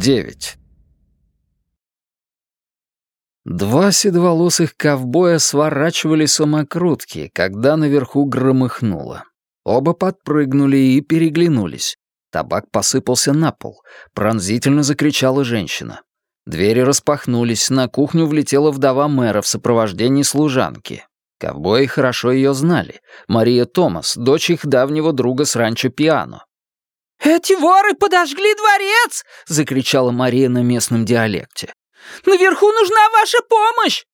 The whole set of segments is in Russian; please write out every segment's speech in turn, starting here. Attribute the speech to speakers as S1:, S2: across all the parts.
S1: 9. Два седоволосых ковбоя сворачивали самокрутки, когда наверху громыхнуло. Оба подпрыгнули и переглянулись. Табак посыпался на пол. Пронзительно закричала женщина. Двери распахнулись, на кухню влетела вдова мэра в сопровождении служанки. Ковбои хорошо ее знали. Мария Томас, дочь их давнего друга с ранчо Пиано.
S2: «Эти воры подожгли дворец!» — закричала Мария на местном диалекте. «Наверху нужна ваша помощь!»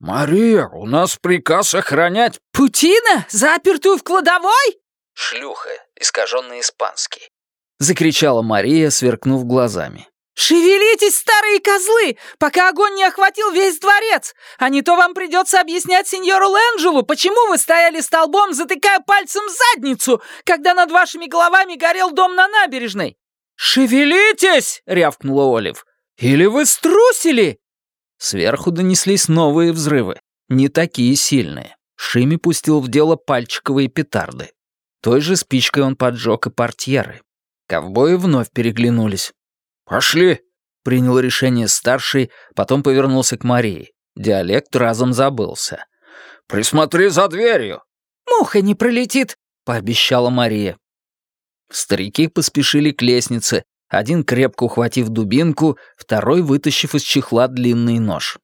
S1: «Мария, у нас приказ охранять...»
S2: «Путина, запертую в кладовой?»
S1: «Шлюха, искаженный испанский», — закричала Мария, сверкнув глазами.
S2: «Шевелитесь, старые козлы, пока огонь не охватил весь дворец, а не то вам придется объяснять сеньору Лэнджелу, почему вы стояли столбом, затыкая пальцем задницу, когда над вашими головами горел дом на набережной!» «Шевелитесь!» — рявкнула Олив. «Или вы струсили?» Сверху донеслись новые взрывы, не такие сильные. Шими пустил в дело пальчиковые петарды. Той же спичкой он поджег и портьеры. Ковбои вновь переглянулись. «Пошли!» — принял решение старший, потом повернулся к Марии. Диалект разом забылся. «Присмотри за дверью!» «Муха не пролетит!»
S1: — пообещала Мария. Старики поспешили к лестнице, один крепко ухватив дубинку, второй вытащив из чехла длинный нож.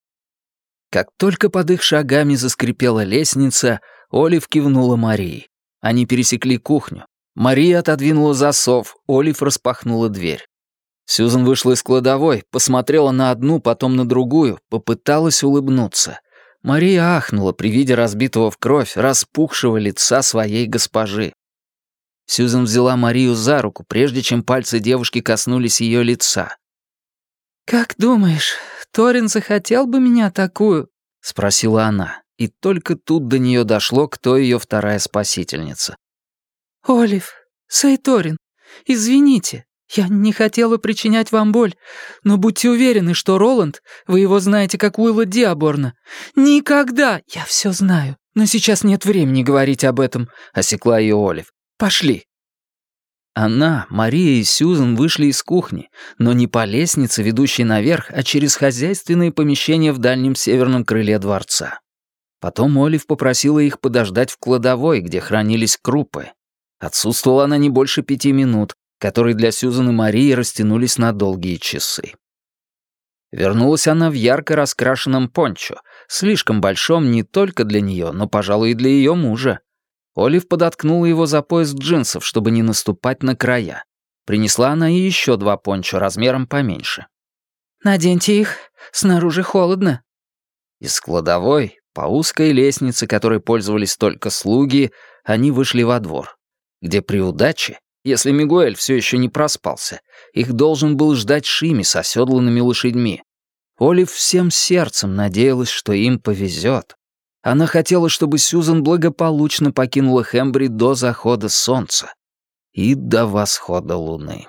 S1: Как только под их шагами заскрипела лестница, Олив кивнула Марии. Они пересекли кухню. Мария отодвинула засов, Олив распахнула дверь. Сьюзан вышла из кладовой, посмотрела на одну, потом на другую, попыталась улыбнуться. Мария ахнула при виде разбитого в кровь, распухшего лица своей госпожи. Сьюзан взяла Марию за руку, прежде чем пальцы девушки коснулись ее лица.
S2: «Как думаешь, Торин захотел бы меня такую?» — спросила она, и только тут до нее дошло, кто ее вторая спасительница. «Олив, Сейторин, извините, «Я не хотела причинять вам боль, но будьте уверены, что Роланд, вы его знаете как Уилла Диаборна, никогда, я все знаю, но сейчас нет времени говорить об этом», — осекла ее Олив. «Пошли».
S1: Она, Мария и Сьюзен вышли из кухни, но не по лестнице, ведущей наверх, а через хозяйственные помещения в дальнем северном крыле дворца. Потом Олив попросила их подождать в кладовой, где хранились крупы. Отсутствовала она не больше пяти минут, которые для Сьюзан и Марии растянулись на долгие часы. Вернулась она в ярко раскрашенном пончо, слишком большом не только для нее, но, пожалуй, и для ее мужа. Олив подоткнула его за пояс джинсов, чтобы не наступать на края. Принесла она и еще два пончо размером поменьше.
S2: «Наденьте их, снаружи холодно».
S1: Из кладовой, по узкой лестнице, которой пользовались только слуги, они вышли во двор, где при удаче если Мигуэль все еще не проспался, их должен был ждать Шими с оседланными лошадьми. Олив всем сердцем надеялась, что им повезет. Она хотела, чтобы Сьюзан благополучно покинула Хембри до захода солнца и до восхода луны.